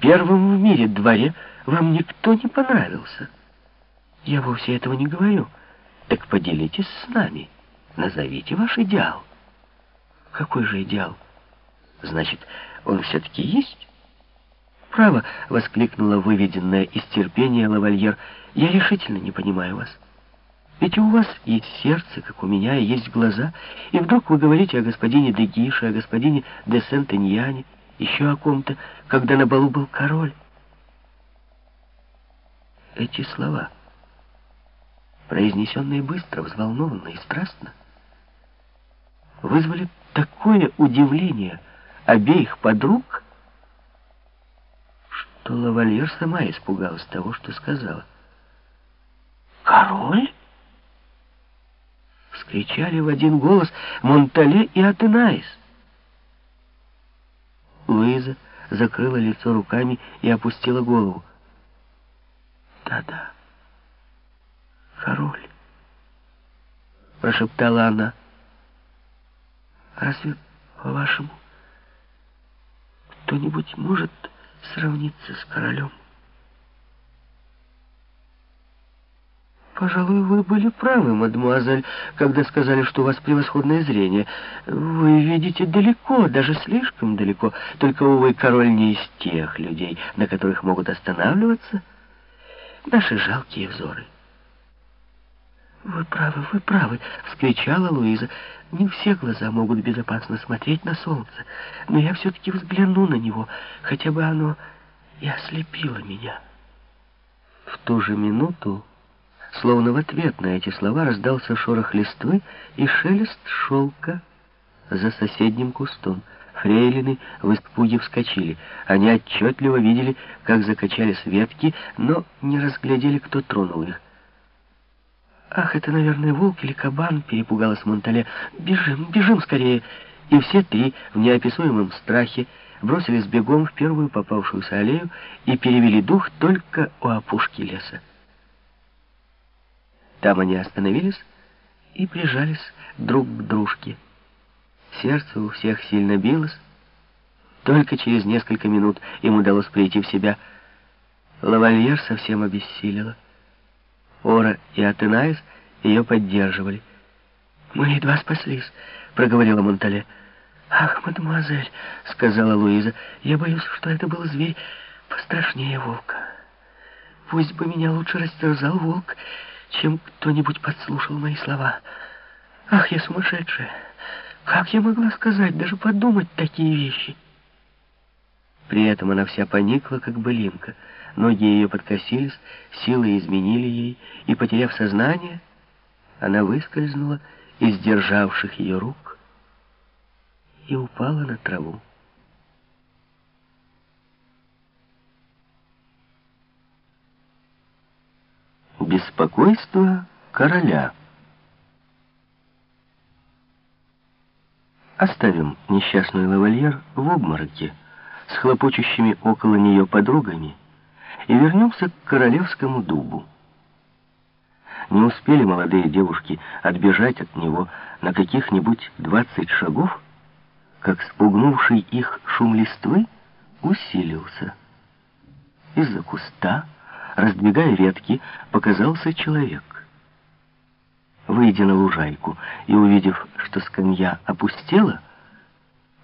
первом в мире дворе вам никто не понравился. Я вовсе этого не говорю. Так поделитесь с нами. Назовите ваш идеал. Какой же идеал? Значит, он все-таки есть? Право, воскликнула выведенная из терпения лавальер. Я решительно не понимаю вас. Ведь у вас есть сердце, как у меня, и есть глаза, и вдруг вы говорите о господине де Гише, о господине де Сент-Эньяне, еще о ком-то, когда на балу был король. Эти слова, произнесенные быстро, взволнованно и страстно, вызвали такое удивление обеих подруг, что лавальер сама испугалась того, что сказала. «Король?» Вскричали в один голос Монтале и Атенаис. Луиза закрыла лицо руками и опустила голову. «Да-да, король», — прошептала она. «Разве, по-вашему, кто-нибудь может сравниться с королем?» «Пожалуй, вы были правы, мадемуазель, когда сказали, что у вас превосходное зрение. Вы видите далеко, даже слишком далеко. Только, увы, король не из тех людей, на которых могут останавливаться наши жалкие взоры». «Вы правы, вы правы!» — вскричала Луиза. «Не все глаза могут безопасно смотреть на солнце, но я все-таки взгляну на него, хотя бы оно и ослепило меня». В ту же минуту Словно в ответ на эти слова раздался шорох листвы и шелест шелка за соседним кустом. Фрейлины в испуге вскочили. Они отчетливо видели, как закачались ветки, но не разглядели, кто тронул их. «Ах, это, наверное, волк или кабан!» — перепугалась Монтале. «Бежим, бежим скорее!» И все три в неописуемом страхе бросились бегом в первую попавшуюся аллею и перевели дух только у опушки леса. Там они остановились и прижались друг к дружке. Сердце у всех сильно билось. Только через несколько минут им удалось прийти в себя. Лавальер совсем обессилила. Ора и Атенаис ее поддерживали. «Мы едва спаслись», — проговорила Монтале. «Ах, мадемуазель», — сказала Луиза, — «я боюсь, что это был зверь пострашнее волка. Пусть бы меня лучше растерзал волк, чем кто-нибудь подслушал мои слова. Ах, я сумасшедшая! Как я могла сказать, даже подумать такие вещи? При этом она вся поникла, как былинка. Ноги ее подкосились, силы изменили ей, и, потеряв сознание, она выскользнула из державших ее рук и упала на траву. Беспокойство короля. Оставим несчастную лавальер в обмороке с хлопочущими около нее подругами и вернемся к королевскому дубу. Не успели молодые девушки отбежать от него на каких-нибудь двадцать шагов, как спугнувший их шум листвы усилился. Из-за куста раздвигая ветки, показался человек. Выйдя на лужайку и увидев, что скамья опустела,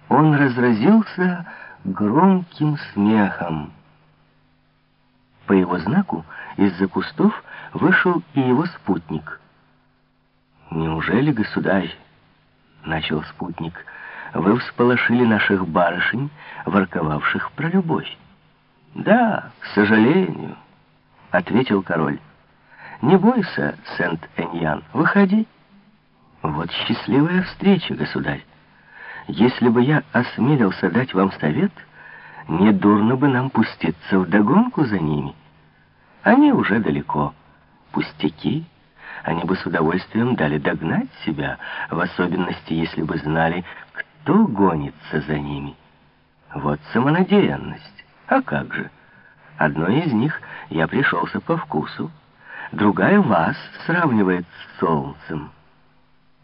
он разразился громким смехом. По его знаку из-за кустов вышел и его спутник. «Неужели, государь?» — начал спутник. «Вы всполошили наших барышень, ворковавших про любовь». «Да, к сожалению». — ответил король. «Не бойся, Сент-Эньян, выходи». «Вот счастливая встреча, государь. Если бы я осмелился дать вам совет, недурно бы нам пуститься в догонку за ними. Они уже далеко. Пустяки. Они бы с удовольствием дали догнать себя, в особенности, если бы знали, кто гонится за ними. Вот самонадеянность. А как же?» Одной из них я пришелся по вкусу, другая вас сравнивает с солнцем.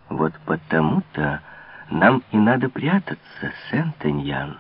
Вот потому-то нам и надо прятаться, Сент-Эньян.